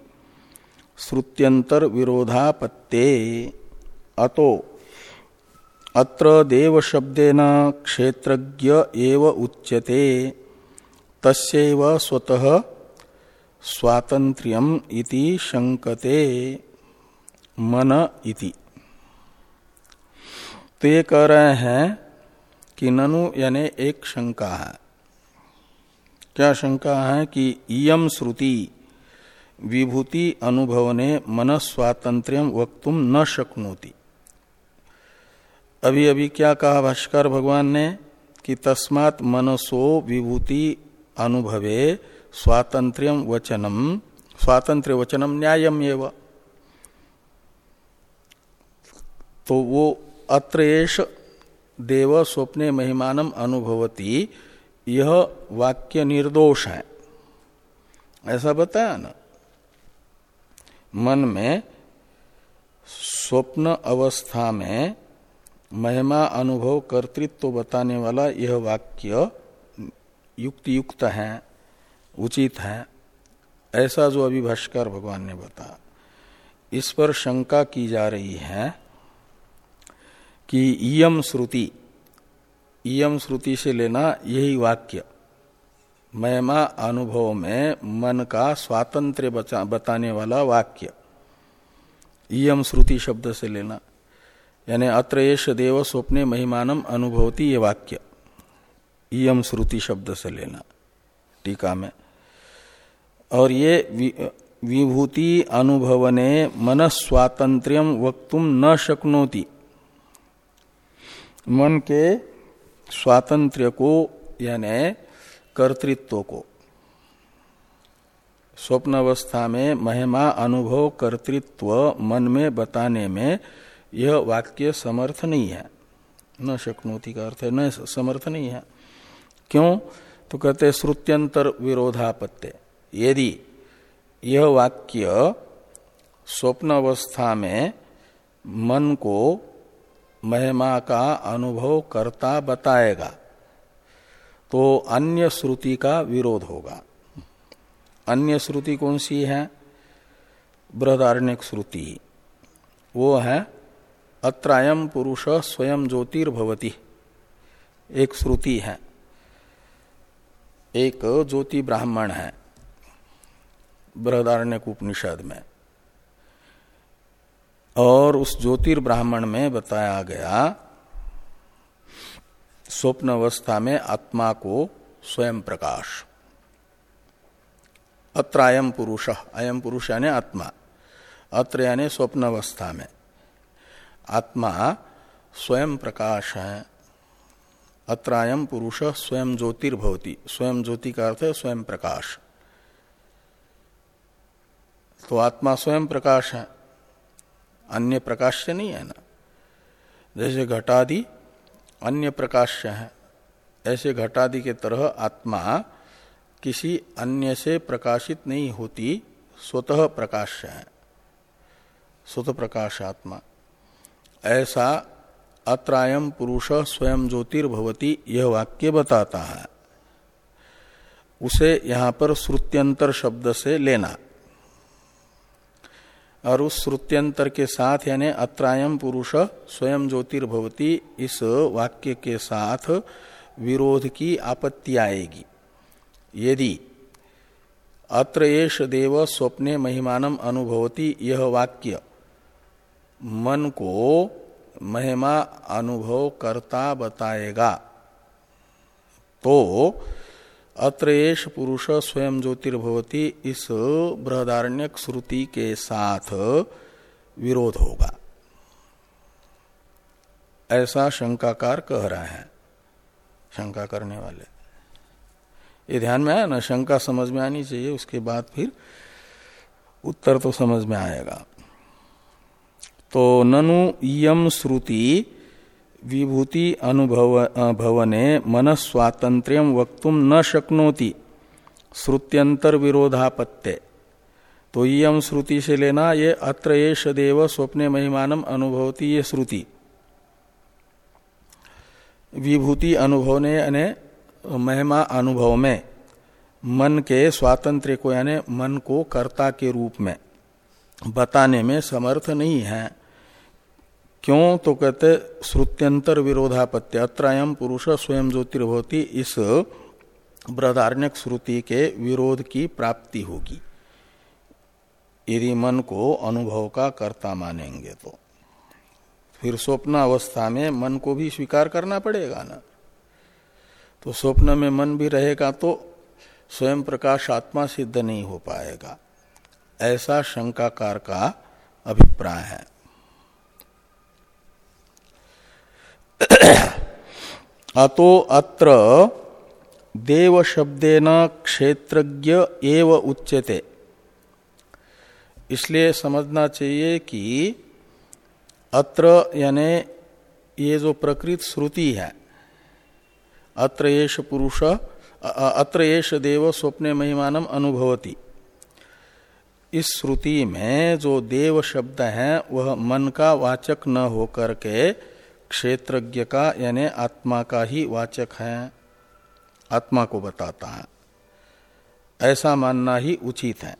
श्रुत्यंतर विरोधापत्ते अतो। अत्र देव शब्देन क्षेत्रज्ञ एव उच्यते। तस्यैव स्वतः स्वातंत्र्यम इति शंकते मन इति। तो ये कह रहे हैं कि ननु यानी एक शंका है। क्या शंका है कि इम श्रुति विभूति अनुभव ने मन स्वातंत्र वक्तुम न शक्नोति। अभी अभी क्या कहा भाष्कर भगवान ने कि तस्मात् मनसो विभूति अनुभवे स्वातंत्र्य वचनम स्वातंत्र वचनम न्यायम एव। तो वो अत्रेश देव स्वप्ने महिमानम अनुभवती, यह वाक्य निर्दोष है। ऐसा बताया ना? मन में स्वप्न अवस्था में महिमा अनुभव, कर्तृत्व तो बताने वाला यह वाक्य युक्त युक्त है, उचित है, ऐसा जो अभी भाष्कर भगवान ने बताया। इस पर शंका की जा रही है कि इम श्रुति इम श्रुति से लेना यही वाक्य। महिमा अनुभव में मन का स्वातंत्र बताने वाला वाक्य। इम श्रुति शब्द से लेना। यानी अत्र देव स्वप्ने महिमानम अनुभवती ये वाक्य। इम श्रुति शब्द से लेना। टीका में। और ये विभूति अनुभवने मन स्वातंत्र्यम वक्तुम न शक्नोति। मन के स्वातंत्र्य को, यानी कर्तृत्व को। स्वप्न अवस्था में महिमा, अनुभव, कर्तृत्व मन में बताने में यह वाक्य समर्थ नहीं है। न शक्नोति का अर्थ है, न समर्थ नहीं है। क्यों? तो कहते श्रुत्यंतर विरोधापत्य यदि यह वाक्य स्वप्न अवस्था में मन को महिमा का अनुभव करता बताएगा तो अन्य श्रुति का विरोध होगा। अन्य श्रुति कौन सी है? बृहदारण्यक श्रुति। वो है अत्रायम पुरुष स्वयं ज्योतिर्भवती। एक श्रुति है। एक ज्योति ब्राह्मण है, बृहदारण्यक उपनिषद में। और उस ज्योतिर्ब्राह्मण में बताया गया स्वप्न अवस्था में आत्मा को स्वयं प्रकाश। अत्र अयम पुरुष अयम पुरुष यानी आत्मा। अत्र यानी स्वप्न अवस्था में। आत्मा स्वयं प्रकाश है। अत्रायम पुरुष स्वयं ज्योतिर्भवती स्वयं ज्योति का अर्थ है स्वयं प्रकाश। तो आत्मा स्वयं प्रकाश है। अन्य प्रकाश्य नहीं है ना। जैसे घटादि अन्य प्रकाश्य है। ऐसे घटादि के तरह आत्मा किसी अन्य से प्रकाशित नहीं होती, स्वतः प्रकाश्य है। स्वतः प्रकाश आत्मा। ऐसा अत्रायम पुरुष स्वयं ज्योतिर्भवती यह वाक्य बताता है। उसे यहाँ पर श्रुत्यंतर शब्द से लेना। और उस श्रुत्यंतर के साथ यानी अत्रायम पुरुष स्वयं ज्योतिर्भवती इस वाक्य के साथ विरोध की आपत्ति आएगी। यदि अत्र येष देव स्वप्ने महिमानम अनुभवती यह वाक्य, मन को महिमा अनुभव करता बताएगा तो अत्रेश पुरुष स्वयं ज्योतिर्भवती इस बृहदारण्यक श्रुति के साथ विरोध होगा। ऐसा शंकाकार कह रहा है। शंका करने वाले। ये ध्यान में आया ना? शंका समझ में आनी चाहिए, उसके बाद फिर उत्तर तो समझ में आएगा। तो ननु यम श्रुति विभूति अनुभव भवने मन स्वातंत्र वक्तुम न शक्नोति। श्रुत्यंतर विरोधापत्ते तो यम श्रुति से लेना ये अत्र येष देव स्वप्ने महिमानम अनुभवती ये श्रुति। विभूति अनुभव ने यानी महिमा अनुभव में मन के स्वातंत्र को, यानी मन को कर्ता के रूप में। बताने में समर्थ नहीं है। क्यों? तो कहते, श्रुत्यंतर विरोधापत्य अत्रायम पुरुष स्वयं ज्योतिर्भवती, इस बृहदारण्यक श्रुति के विरोध की प्राप्ति होगी। यदि मन को अनुभव का कर्ता मानेंगे तो। फिर स्वप्न अवस्था में मन को भी स्वीकार करना पड़ेगा ना। तो स्वप्न में मन भी रहेगा तो स्वयं प्रकाश आत्मा सिद्ध नहीं हो पाएगा। ऐसा शंकाकार का अभिप्राय है। अतो अत्र देव शब्देन क्षेत्रज्ञ एव उच्यते। इसलिए समझना चाहिए कि अत्र यानि ये जो प्रकृत श्रुति है, अत्र येष पुरुष अत्र येष देव स्वप्ने महिमानम अनुभवती। इस श्रुति में जो देव शब्द है, वह मन का वाचक न होकर के क्षेत्रज्ञ का, यानी आत्मा का ही वाचक है। आत्मा को बताता है। ऐसा मानना ही उचित है।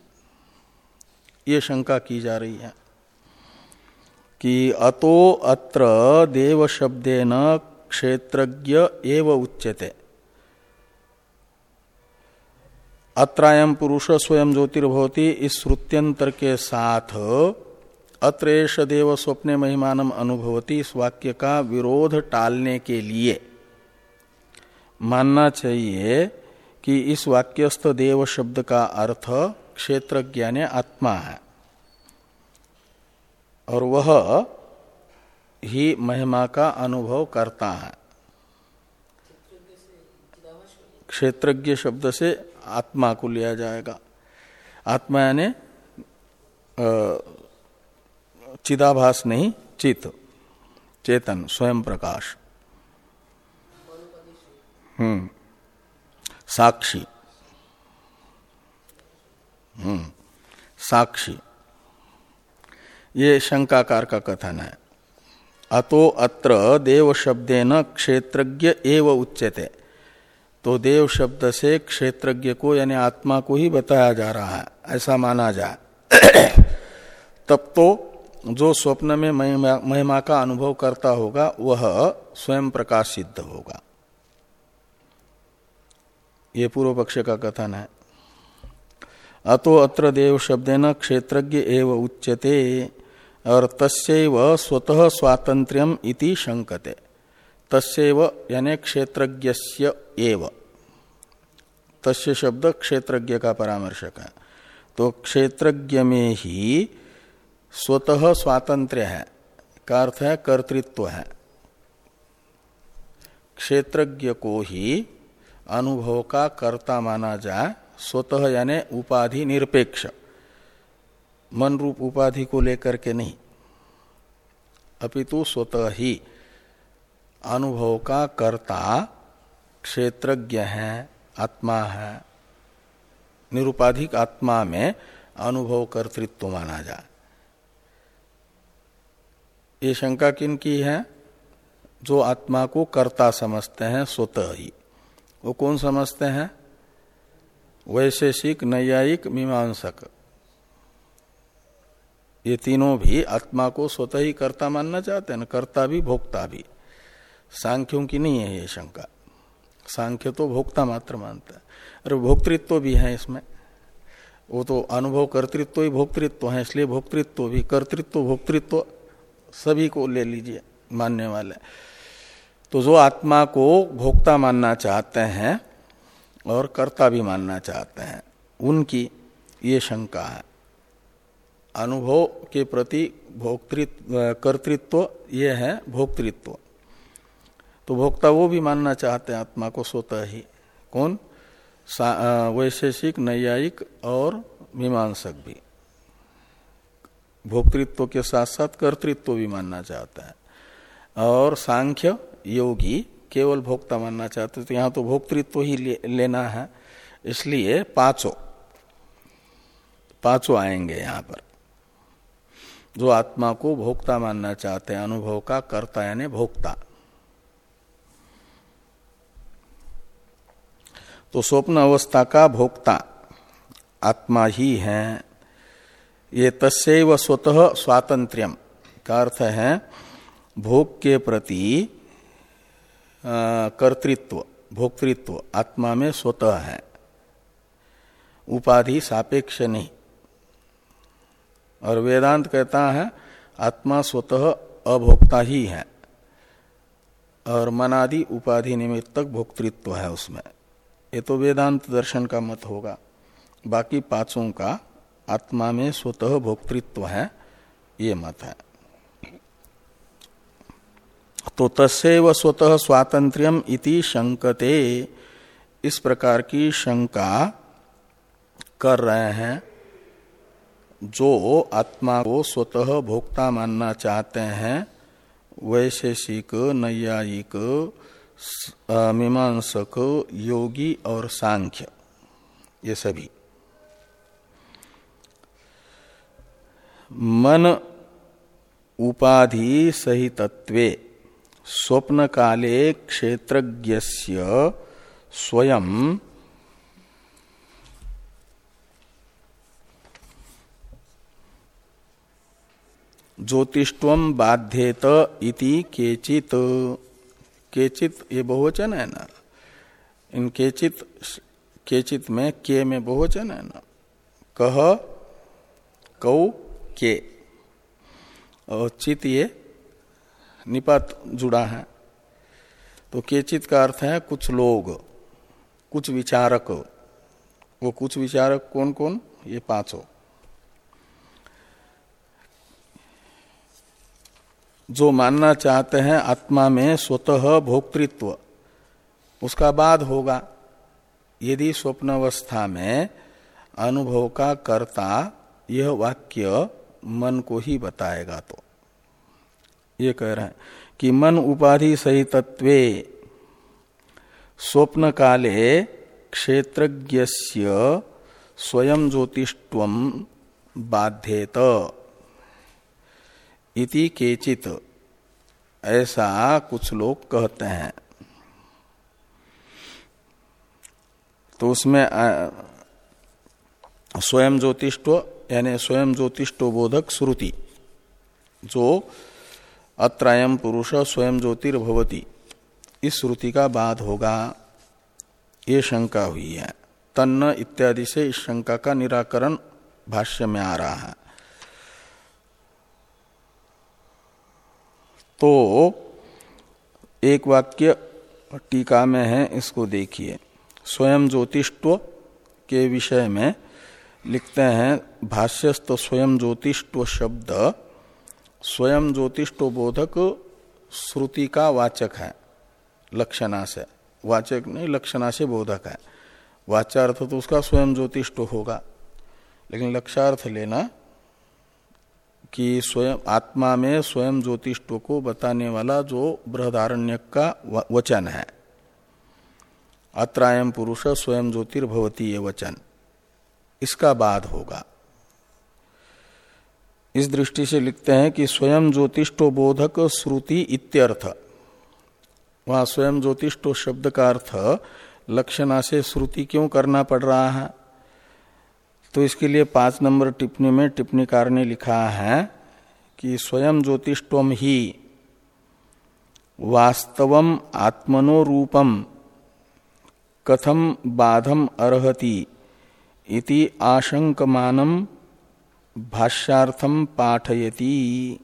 ये शंका की जा रही है कि अतो अत्र देव शब्देन क्षेत्रज्ञ एव उच्यते। अत्रायम पुरुष स्वयं ज्योतिर्भवती, इस श्रुत्यंतर के साथ अत्रेश देव स्वप्ने महिमानम अनुभवती इस वाक्य का विरोध टालने के लिए। मानना चाहिए कि इस वाक्यस्थ देव शब्द का अर्थ क्षेत्र ज्ञान आत्मा है। और वह ही महिमा का अनुभव करता है। क्षेत्रज्ञ शब्द से आत्मा को लिया जाएगा। आत्मा यानी चिदाभास नहीं, चित। चेतन, स्वयं प्रकाश। हम्म। साक्षी। हम्म। साक्षी। ये शंकाकार का कथन है। अतो अत्र देव शब्देन क्षेत्रज्ञ एव उच्यते। तो देव शब्द से क्षेत्रज्ञ को, यानी आत्मा को ही बताया जा रहा है। ऐसा माना जाए। तब तो जो स्वप्न में महिमा, महिमा का अनुभव करता होगा वह स्वयं प्रकाश सिद्ध होगा। ये पूर्व पक्ष का कथन है। अतो अत्र देव शब्देन क्षेत्रज्ञ एव उच्यते और तस्व स्वतः स्वातंत्र्यम इति शंकते तस्व यानी क्षेत्रज्ञ एव। तस्य शब्द क्षेत्रज्ञ का परामर्शक है। तो क्षेत्रज्ञ में ही स्वतः स्वातंत्र्य है, का अर्थ है कर्तृत्व है। क्षेत्रज्ञ को ही अनुभव का कर्ता माना जाए, स्वतः यानी उपाधि निरपेक्ष मन रूप उपाधि को लेकर के नहीं। अपितु स्वतः ही अनुभव का कर्ता क्षेत्रज्ञ है, आत्मा है, निरुपाधिक आत्मा में अनुभव कर्तृत्व माना जाए। ये शंका किन की है? जो आत्मा को कर्ता समझते हैं, स्वतः ही। वो कौन समझते हैं? वैशेषिक, नैयायिक, मीमांसक। ये तीनों भी आत्मा को स्वतः ही कर्ता मानना चाहते हैं कर्ता भी, भोक्ता भी। सांख्यों की नहीं है ये शंका। सांख्य तो भोक्ता मात्र मानता है। अरे भोक्तृत्व तो भी है इसमें। वो तो अनुभव, कर्तृत्व ही भोक्तृत्व है, इसलिए भोक्तृत्व भी, कर्तृत्व, भोक्तृत्व सभी को ले लीजिए, मानने वाले। तो जो आत्मा को भोक्ता मानना चाहते हैं और कर्ता भी मानना चाहते हैं, उनकी ये शंका है। अनुभव के प्रति भोक्तृत्व, कर्तृत्व ये है भोक्तृत्व। तो भोक्ता वो भी मानना चाहते हैं आत्मा को स्वतः ही। कौन? वैशेषिक, नैयायिक और मीमांसक भी। भोक्तृत्व के साथ साथ कर्तृत्व भी मानना चाहता है। और सांख्य योगी केवल भोक्ता मानना चाहते तो यहाँ तो भोक्तृत्व ही ले, लेना है। इसलिए पाँचों पाँचों आएँगे यहाँ पर। जो आत्मा को भोक्ता मानना चाहते हैं अनुभव का कर्ता यानी भोक्ता। तो स्वप्न अवस्था का भोक्ता आत्मा ही है। ये तस्व स्वतः स्वातंत्र्यम का अर्थ है भोग के प्रति कर्तृत्व, भोक्तृत्व, आत्मा में स्वतः है। उपाधि सापेक्ष नहीं। और वेदांत कहता है, आत्मा स्वतः अभोक्ता ही है। और मनादि उपाधि निमित्तक भोक्तृत्व है उसमें। ये तो वेदांत दर्शन का मत होगा। बाकी पाँचों का आत्मा में स्वतः भोक्तृत्व है, ये मत है। तो तस्व स्वतः स्वातंत्र्यम इति शंकते। इस प्रकार की शंका कर रहे हैं, जो आत्मा को स्वतः भोक्ता मानना चाहते हैं, वैशेषिक, नैयायिक मीमांसक, योगी और सांख्य, ये सभी। मन उपाधि सहितत्वे स्वप्न काले क्षेत्रज्ञ स्वयं ज्योतिष्व बाध्येत इति केचित। केचित ये बहुवचन है ना? इन केचित केचित में के में बहुवचन है ना? कह, कौ के और चित ये निपात जुड़ा है। तो केचित का अर्थ है कुछ लोग, कुछ विचारक। वो कुछ विचारक कौन कौन ये पाँचों। जो मानना चाहते हैं आत्मा में स्वतः भोक्तृत्व, उसका बाद होगा। यदि स्वप्नावस्था में अनुभव का कर्ता, यह वाक्य मन को ही बताएगा तो। ये कह रहे हैं कि मन उपाधि सहित स्वप्न काले क्षेत्रज्ञ स्वयं ज्योतिष्व बाध्येत। इति केचित ऐसा कुछ लोग कहते हैं। तो उसमें स्वयं ज्योतिष्व यानी स्वयं ज्योतिष्टो बोधक श्रुति, जो अत्रायम पुरुष स्वयं ज्योतिर्भवती। इस श्रुति का बाद होगा। ये शंका हुई है। तन्न इत्यादि से इस शंका का निराकरण भाष्य में आ रहा है। तो एक वाक्य टीका में है, इसको देखिए। स्वयं ज्योतिष्व के विषय में लिखते हैं, भाष्यस्त स्वयं ज्योतिष्व शब्द, स्वयं ज्योतिष्व बोधक श्रुति का वाचक है, लक्षणा से। वाचक नहीं, लक्षणा से बोधक है। वाचार्थ तो उसका स्वयं ज्योतिष्व होगा। लेकिन लक्षार्थ लेना कि स्वयं, आत्मा में स्वयं ज्योतिष्व को बताने वाला जो बृहदारण्य का वचन है। अत्रायम पुरुष स्वयं ज्योतिर्भवती ये वचन। इसका बाद होगा। इस दृष्टि से लिखते हैं कि स्वयं ज्योतिष्टो बोधक श्रुति इत्यर्थ। वहाँ स्वयं ज्योतिष्टो शब्द का अर्थ लक्षणा से श्रुति क्यों करना पड़ रहा है? तो इसके लिए पाँच नंबर टिप्पणी में टिप्पणीकार ने लिखा है कि स्वयं ज्योतिष्वम ही वास्तवम आत्मनो रूपम कथम बाधम अर्हति। इति आशंकमानम भाष्यार्थम पाठयति।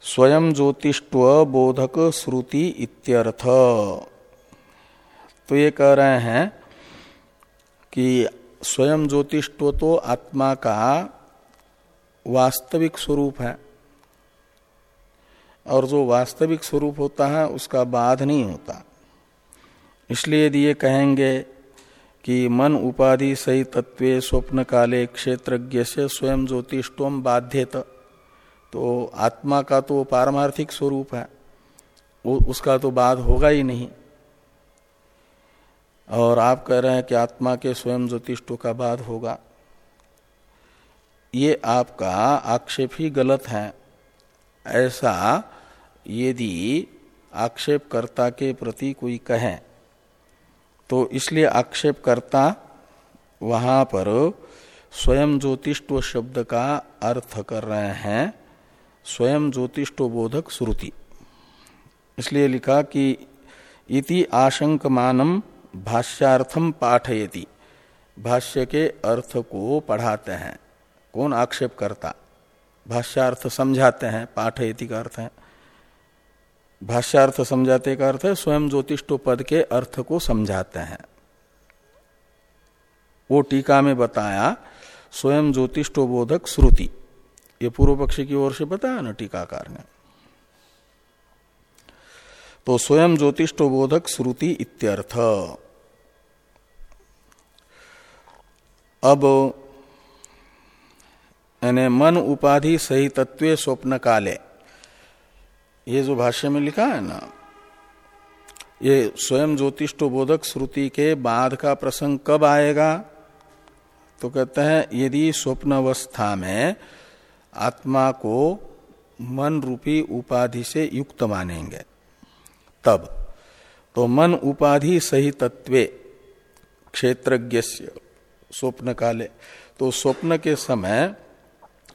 स्वयं ज्योतिष्व बोधक श्रुति इत्यर्थ। तो ये कह रहे हैं कि स्वयं ज्योतिष्व तो आत्मा का वास्तविक स्वरूप है। और जो वास्तविक स्वरूप होता है, उसका बाध नहीं होता। इसलिए यदि ये कहेंगे कि मन उपाधि सही तत्व स्वप्न काले क्षेत्रज्ञ से स्वयं ज्योतिषम बाध्यत। तो आत्मा का तो पारमार्थिक स्वरूप है। वो उसका तो बाध होगा ही नहीं। और आप कह रहे हैं कि आत्मा के स्वयं ज्योतिष्टो का बाध होगा। ये आपका आक्षेप ही गलत है। ऐसा यदि आक्षेपकर्ता के प्रति कोई कहे तो इसलिए आक्षेप करता वहाँ पर, स्वयं ज्योतिष्व शब्द का अर्थ कर रहे हैं, स्वयं ज्योतिष्व बोधक श्रुति। इसलिए लिखा कि, इति आशंकमानम भाष्यार्थम पाठयति, भाष्य के अर्थ को पढ़ाते हैं। कौन आक्षेप करता? भाष्यार्थ समझाते हैं, पाठयति का अर्थ है। भाष्यार्थ समझाते का अर्थ है, स्वयं ज्योतिष्टो पद के अर्थ को समझाते हैं। वो टीका में बताया, स्वयं ज्योतिष्टो बोधक श्रुति। ये पूर्व पक्ष की ओर से बताया ना टीकाकार ने। तो स्वयं ज्योतिष्टो बोधक श्रुति इत्यर्थ। अब यानी मन उपाधि सही तत्व स्वप्न काले ये जो भाष्य में लिखा है ना, ये स्वयं ज्योतिष्टो बोधक श्रुति के बाद का प्रसंग कब आएगा? तो कहते हैं, यदि स्वप्न अवस्था में आत्मा को मन रूपी उपाधि से युक्त मानेंगे, तब तो मन उपाधि सही तत्वे क्षेत्रज्ञ स्वप्न काले तो स्वप्न के समय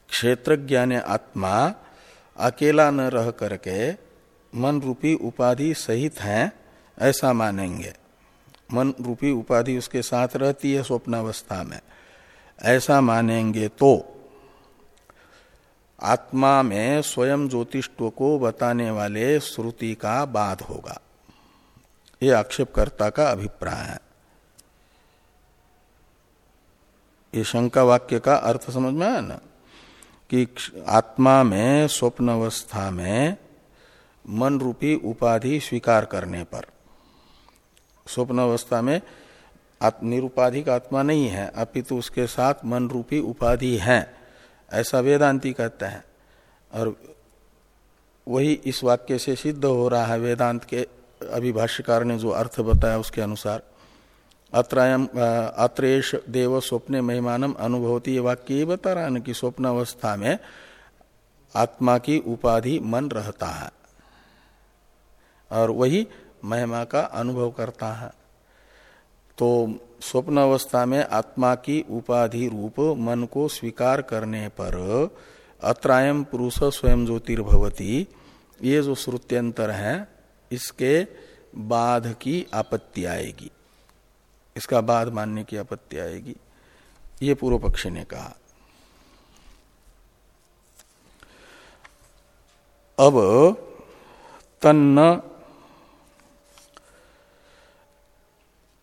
क्षेत्रज्ञ आत्मा अकेला न रह करके मन रूपी उपाधि सहित है, ऐसा मानेंगे। मन रूपी उपाधि उसके साथ रहती है स्वप्नावस्था में। ऐसा मानेंगे तो आत्मा में स्वयं ज्योतिष्व को बताने वाले श्रुति का बाध होगा। ये आक्षेपकर्ता का अभिप्राय है। ये शंका वाक्य का अर्थ समझ में आया ना? कि आत्मा में स्वप्न अवस्था में मन रूपी उपाधि स्वीकार करने पर। स्वप्न अवस्था में निरुपाधिक आत्मा नहीं है, अपितु उसके साथ मन रूपी उपाधि है, ऐसा वेदांति कहते हैं। और वही इस वाक्य से सिद्ध हो रहा है वेदांत के अभिभाष्यकार ने जो अर्थ बताया उसके अनुसार। अत्रायम अत्रेश देव स्वप्ने महिमानम अनुभवती ये वाक्य ये बता रहा है कि में आत्मा की उपाधि मन रहता है। और वही महिमा का अनुभव करता है। तो स्वप्न अवस्था में आत्मा की उपाधि रूप मन को स्वीकार करने पर अत्रायम पुरुष स्वयं ज्योतिर्भवती। ये जो श्रुत्यंतर है, इसके बाध की आपत्ति आएगी। इसका बाद मानने की आपत्ति आएगी। ये पूर्व पक्षी ने कहा। अब तन्न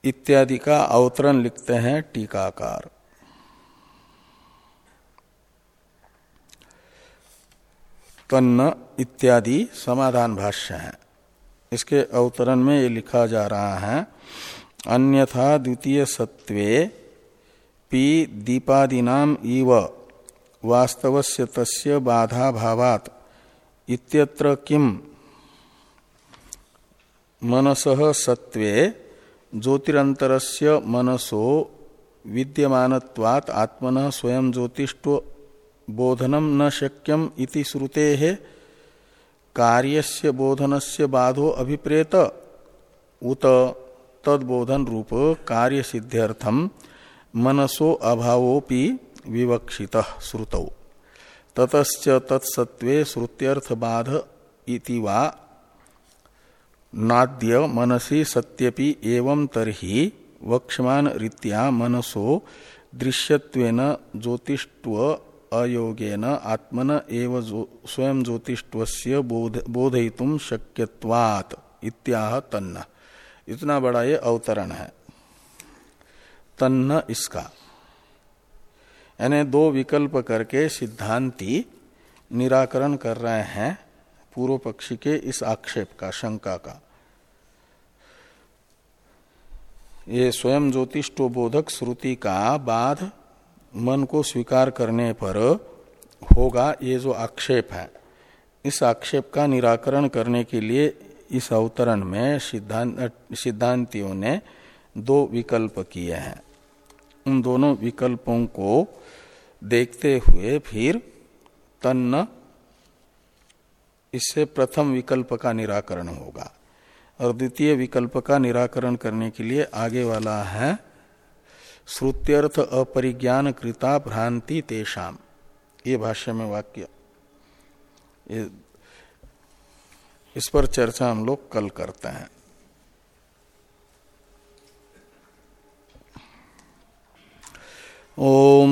इत्यादि का अवतरण लिखते हैं टीकाकार। तन्न इत्यादि समाधान भाष्य है। इसके अवतरण में ये लिखा जा रहा है अन्यथा द्वितीय सत्वे पी दीपादीनाम इव वास्तवस्य तस्य बाधा भावात इत्यत्र किम मनसः सत्वे ज्योतिरंतरस्य मनसो विद्यमानत्वात् आत्मन स्वयं ज्योतिष्व बोधनम न शक्यम इति श्रुते कार्यस्य बोधनस्य बाधो अभिप्रेत उत तदबोधन रूप कार्य सिद्ध्यर्थम मनसो अभावोपि विवक्षित श्रुतौ। ततश्च तत्सत्वे श्रुत्यर्थ बाध इति वा नाद्य मनसी सत्यपि एवं तरही वक्षमान रीत्या मनसो दृश्यत्वेन ज्योतिष्व अयोगेन आत्मन एव स्वयं ज्योतिष्व बोध, बोधयितुम शक्यवात इत्याह तन्न। इतना बड़ा ये अवतरण है। तन्न इसका। यानी दो विकल्प करके सिद्धांति निराकरण कर रहे हैं पूर्व पक्षी के इस आक्षेप का, शंका का। ये स्वयं ज्योतिष्टो बोधक श्रुति का बाध मन को स्वीकार करने पर होगा ये जो आक्षेप है। इस आक्षेप का निराकरण करने के लिए इस अवतरण में सिद्धांत, सिद्धांतियों ने दो विकल्प किए हैं। उन दोनों विकल्पों को देखते हुए फिर तन्न, इससे प्रथम विकल्प का निराकरण होगा। और द्वितीय विकल्प का निराकरण करने के लिए आगे वाला है, श्रुत्यर्थ अपरिज्ञान कृता भ्रांति तेषाम। ये भाष्य में वाक्य इस पर चर्चा हम लोग कल करते हैं। ओम।